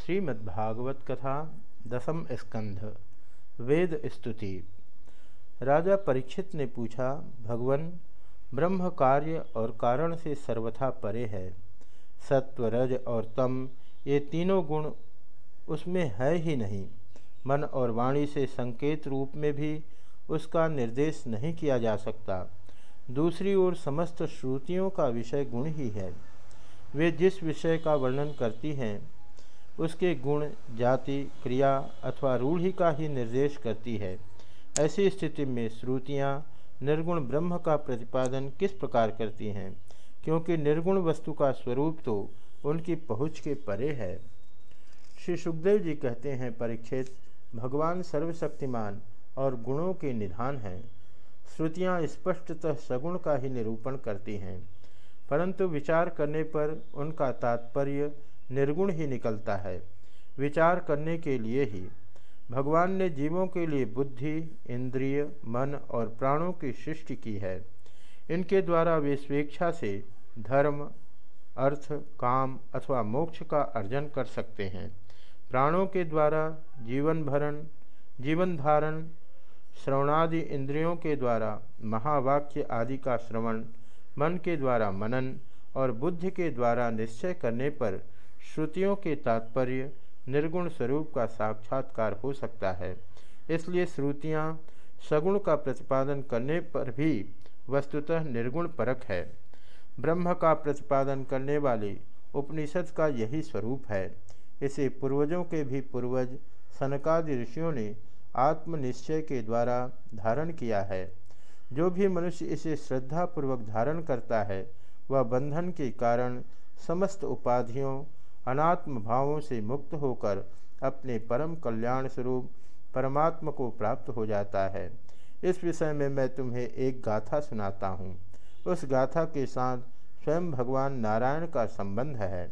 श्रीमद्भागवत कथा दसम स्कंध, वेद स्तुति। राजा परीक्षित ने पूछा, भगवान ब्रह्म कार्य और कारण से सर्वथा परे है। सत्व रज और तम, ये तीनों गुण उसमें है ही नहीं। मन और वाणी से संकेत रूप में भी उसका निर्देश नहीं किया जा सकता। दूसरी ओर समस्त श्रुतियों का विषय गुण ही है। वे जिस विषय का वर्णन करती हैं उसके गुण, जाति, क्रिया अथवा रूढ़ी का ही निर्देश करती है। ऐसी स्थिति में श्रुतियाँ, निर्गुण ब्रह्म का प्रतिपादन किस प्रकार करती हैं? क्योंकि निर्गुण वस्तु का स्वरूप तो उनकी पहुँच के परे है। श्री सुखदेव जी कहते हैं परीक्षित भगवान सर्वशक्तिमान और गुणों के निधान हैं। श्रुतियाँ स्पष्टतः सगुण का ही निरूपण करती हैं। परंतु विचार करने पर उनका तात्पर्य निर्गुण ही निकलता है। विचार करने के लिए ही। भगवान ने जीवों के लिए बुद्धि, इंद्रिय, मन और प्राणों की सृष्टि की है। इनके द्वारा वे स्वेच्छा से धर्म, अर्थ, काम अथवा मोक्ष का अर्जन कर सकते हैं। प्राणों के द्वारा जीवन भरण, जीवन धारण, श्रवणादि इंद्रियों के द्वारा महावाक्य आदि का श्रवण, मन के द्वारा मनन और बुद्धि के द्वारा निश्चय करने पर श्रुतियों के तात्पर्य निर्गुण स्वरूप का साक्षात्कार हो सकता है। इसलिए श्रुतियाँ सगुण का प्रतिपादन करने पर भी वस्तुतः निर्गुण परक है। ब्रह्म का प्रतिपादन करने वाले उपनिषद का यही स्वरूप है। इसे पूर्वजों के भी पूर्वज सनकादि ऋषियों ने आत्मनिश्चय के द्वारा धारण किया है। जो भी मनुष्य इसे श्रद्धापूर्वक धारण करता है, वह बंधन के कारण समस्त उपाधियों अनात्म भावों से मुक्त होकर अपने परम कल्याण स्वरूप परमात्मा को प्राप्त हो जाता है। इस विषय में मैं तुम्हें एक गाथा सुनाता हूँ। उस गाथा के साथ स्वयं भगवान नारायण का संबंध है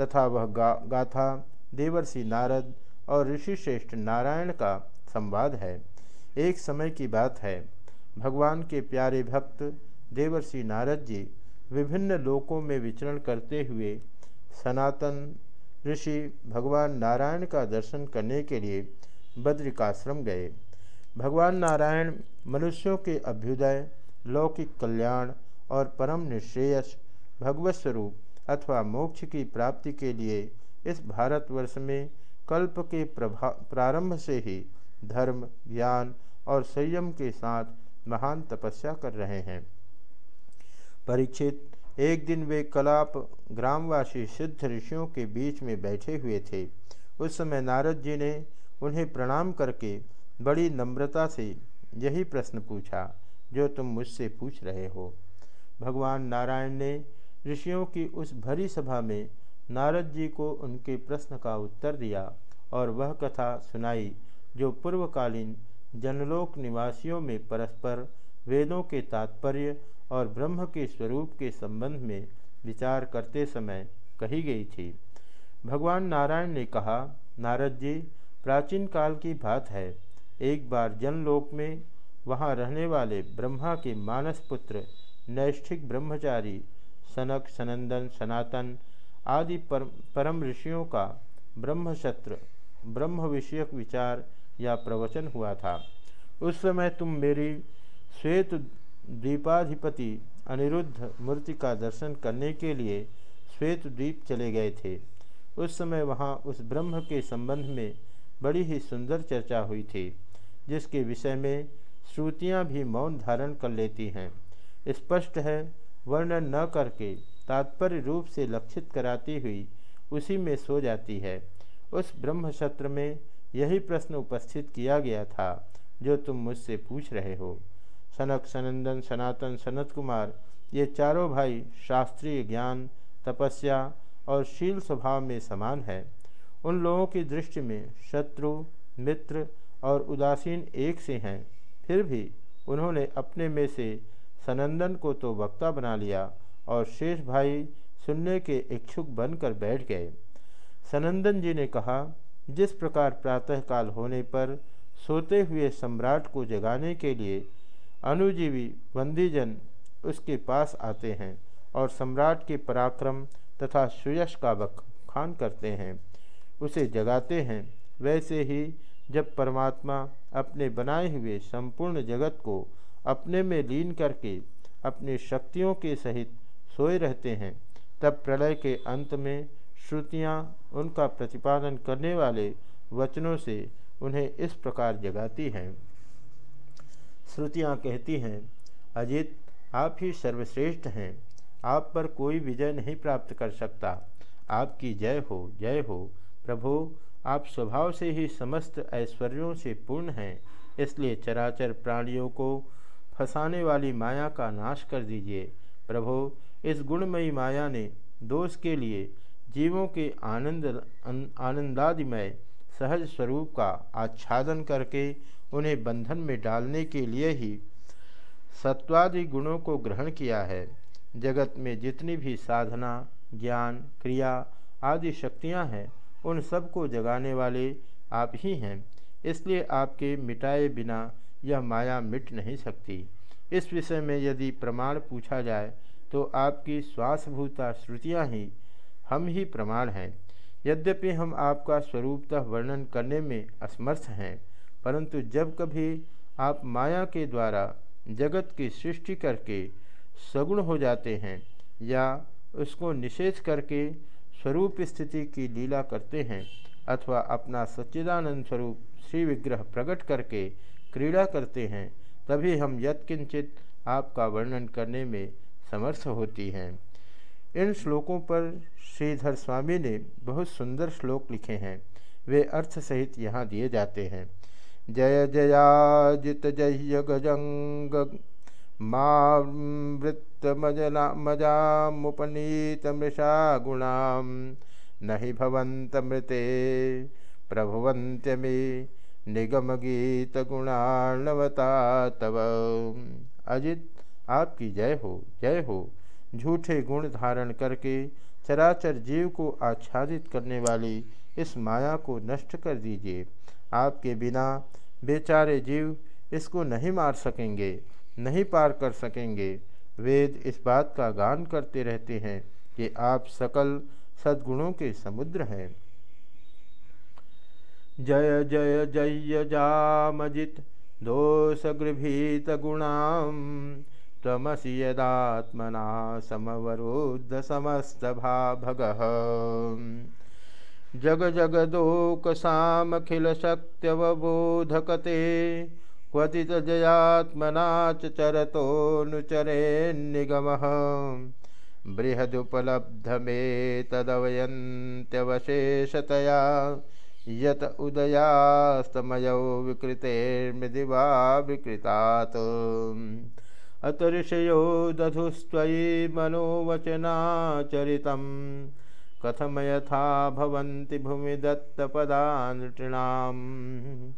तथा वह गा, गाथा देवर्षि नारद और ऋषि श्रेष्ठ नारायण का संवाद है। एक समय की बात है। भगवान के प्यारे भक्त देवर्षि नारद जी विभिन्न लोकों में विचरण करते हुए सनातन ऋषि भगवान नारायण का दर्शन करने के लिए बद्रिकाश्रम गए। भगवान नारायण मनुष्यों के अभ्युदय, लौकिक कल्याण और परम निश्रेयस भगवत स्वरूप अथवा मोक्ष की प्राप्ति के लिए इस भारतवर्ष में कल्प के प्रभा, प्रारंभ से ही धर्म, ज्ञान और संयम के साथ महान तपस्या कर रहे हैं। परीक्षित एक दिन वे कलाप ग्रामवासी सिद्ध ऋषियों के बीच में बैठे हुए थे। उस समय नारद जी ने उन्हें प्रणाम करके बड़ी नम्रता से यही प्रश्न पूछा, जो तुम मुझसे पूछ रहे हो? भगवान नारायण ने ऋषियों की उस भरी सभा में नारद जी को उनके प्रश्न का उत्तर दिया और वह कथा सुनाई, जो पूर्वकालीन जनलोक निवासियों में परस्पर वेदों के तात्पर्य और ब्रह्म के स्वरूप के संबंध में विचार करते समय कही गई थी। भगवान नारायण ने कहा नारद जी प्राचीन काल की बात है। एक बार जनलोक में वहाँ रहने वाले ब्रह्मा के मानस पुत्र नैष्ठिक ब्रह्मचारी सनक सनंदन सनातन आदि पर, परम ऋषियों का ब्रह्मशत्र ब्रह्म विषयक विचार या प्रवचन हुआ था। उस समय तुम मेरी श्वेत द्वीपाधिपति अनिरुद्ध मूर्ति का दर्शन करने के लिए श्वेत द्वीप चले गए थे। उस समय वहाँ उस ब्रह्म के संबंध में बड़ी ही सुंदर चर्चा हुई थी, जिसके विषय में श्रुतियाँ भी मौन धारण कर लेती हैं। स्पष्ट है, वर्णन न करके तात्पर्य रूप से लक्षित कराती हुई उसी में सो जाती है। उस ब्रह्म सत्र में यही प्रश्न उपस्थित किया गया था, जो तुम मुझसे पूछ रहे हो। सनक, सनंदन, सनातन सनत कुमार ये चारों भाई शास्त्रीय ज्ञान, तपस्या और शील स्वभाव में समान है। उन लोगों की दृष्टि में शत्रु, मित्र और उदासीन एक से हैं। फिर भी उन्होंने अपने में से सनंदन को तो वक्ता बना लिया और शेष भाई सुनने के इच्छुक बनकर बैठ गए। सनंदन जी ने कहा, जिस प्रकार प्रातःकाल होने पर सोते हुए सम्राट को जगाने के लिए अनुजीवी बंदीजन उसके पास आते हैं और सम्राट के पराक्रम तथा सुयश का बखान करते हैं। उसे जगाते हैं। वैसे ही जब परमात्मा अपने बनाए हुए संपूर्ण जगत को अपने में लीन करके अपनी शक्तियों के सहित सोए रहते हैं, तब प्रलय के अंत में श्रुतियाँ उनका प्रतिपादन करने वाले वचनों से उन्हें इस प्रकार जगाती हैं। श्रुतियाँ कहती हैं, अजित, आप ही सर्वश्रेष्ठ हैं। आप पर कोई विजय नहीं प्राप्त कर सकता। आपकी जय हो जय हो। प्रभु, आप स्वभाव से ही समस्त ऐश्वर्यों से पूर्ण हैं। इसलिए चराचर प्राणियों को फंसाने वाली माया का नाश कर दीजिए। प्रभु, इस गुणमयी माया ने दोष के लिए जीवों के आनंद, आनंदादिमय सहज स्वरूप का आच्छादन करके उन्हें बंधन में डालने के लिए ही सत्वादि गुणों को ग्रहण किया है। जगत में जितनी भी साधना, ज्ञान, क्रिया आदि शक्तियाँ हैं, उन सबको जगाने वाले आप ही हैं। इसलिए आपके मिटाए बिना यह माया मिट नहीं सकती। इस विषय में यदि प्रमाण पूछा जाए तो आपकी श्वासभूता श्रुतियाँ ही हम ही प्रमाण हैं। यद्यपि हम आपका स्वरूपतः वर्णन करने में असमर्थ हैं, परंतु जब कभी आप माया के द्वारा जगत की सृष्टि करके सगुण हो जाते हैं या उसको निषेध करके स्वरूप स्थिति की लीला करते हैं अथवा अपना सच्चिदानंद स्वरूप श्री विग्रह प्रकट करके क्रीड़ा करते हैं, तभी हम यत्किंचित आपका वर्णन करने में समर्थ होती हैं। इन श्लोकों पर श्रीधर स्वामी ने बहुत सुंदर श्लोक लिखे हैं। वे अर्थ सहित यहाँ दिए जाते हैं। जय जयाजित जय गजंग मृषा गुणाम न हि भवन्तमृते प्रभुवन्त्यमे गुणाणवता तव। अजित, आपकी जय हो जय हो। झूठे गुण धारण करके चराचर जीव को आच्छादित करने वाली इस माया को नष्ट कर दीजिए। आपके बिना बेचारे जीव इसको नहीं मार सकेंगे, नहीं पार कर सकेंगे। वेद इस बात का गान करते रहते हैं कि आप सकल सद्गुणों के समुद्र हैं। जय जय जय जामजित दोषगृभीत गुणाम। तमसी यदात्मना समवरोध समस्त भाभग जग जगदोक सामखिल शक्त्यवबोधकते क्वथितजयात्मना च चरतोऽनुचरेन्निगमः। बृहदुपलब्धमेतदवयन्त्यवशेषतया यत उदयास्तमयौ विकृतेर्मृदिवा विकृतात् अतऋषयो दधुस्त्वयि मनोवचनाचरितं। कथमयथा भवन्ति भूमि दत्तपदानृणाम्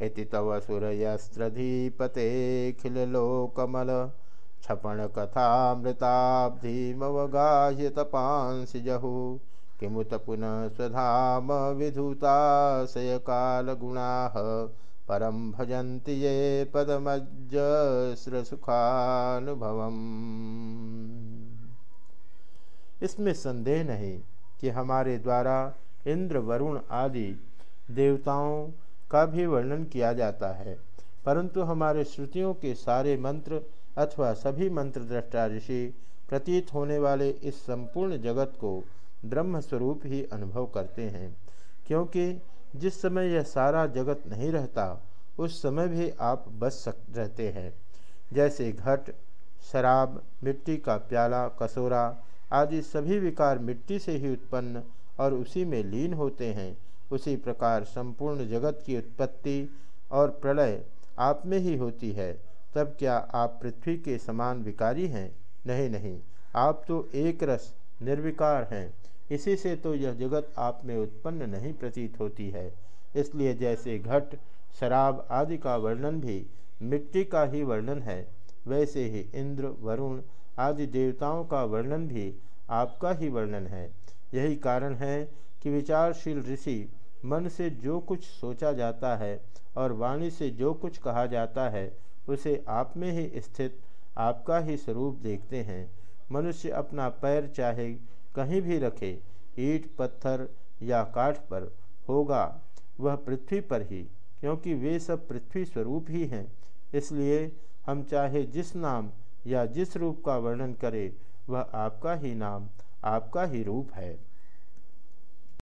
इति तव सुरयस्त्रधीपतेऽखिलोकमल क्षपणकथामृताब्धिमवगाह्य तपांसि जहु। किमुत पुनः स्वधाम विधूताशयकालगुणाः। परम भजन्ति ये पदमज्जस्रसुखानुभवम् इसमें संदेह नहीं कि हमारे द्वारा इंद्र, वरुण आदि देवताओं का भी वर्णन किया जाता है, परंतु हमारे श्रुतियों के सारे मंत्र अथवा सभी मंत्र दृष्टा ऋषि प्रतीत होने वाले इस संपूर्ण जगत को ब्रह्म स्वरूप ही अनुभव करते हैं, क्योंकि जिस समय यह सारा जगत नहीं रहता, उस समय भी आप बच सक रहते हैं। जैसे घट, शराब, मिट्टी का प्याला, कसोरा आदि सभी विकार मिट्टी से ही उत्पन्न और उसी में लीन होते हैं। उसी प्रकार संपूर्ण जगत की उत्पत्ति और प्रलय आप में ही होती है। तब क्या आप पृथ्वी के समान विकारी हैं? नहीं नहीं। आप तो एक रस, निर्विकार हैं। इसी से तो यह जगत आप में उत्पन्न नहीं प्रतीत होती है। इसलिए जैसे घट, शराब आदि का वर्णन भी मिट्टी का ही वर्णन है, वैसे ही इंद्र, वरुण आदि देवताओं का वर्णन भी आपका ही वर्णन है। यही कारण है कि विचारशील ऋषि मन से जो कुछ सोचा जाता है और वाणी से जो कुछ कहा जाता है, उसे आप में ही स्थित आपका ही स्वरूप देखते हैं। मनुष्य अपना पैर चाहे कहीं भी रखे, ईट, पत्थर या काठ पर होगा वह पृथ्वी पर ही, क्योंकि वे सब पृथ्वी स्वरूप ही हैं। इसलिए हम चाहे जिस नाम या जिस रूप का वर्णन करें, वह आपका ही नाम, आपका ही रूप है।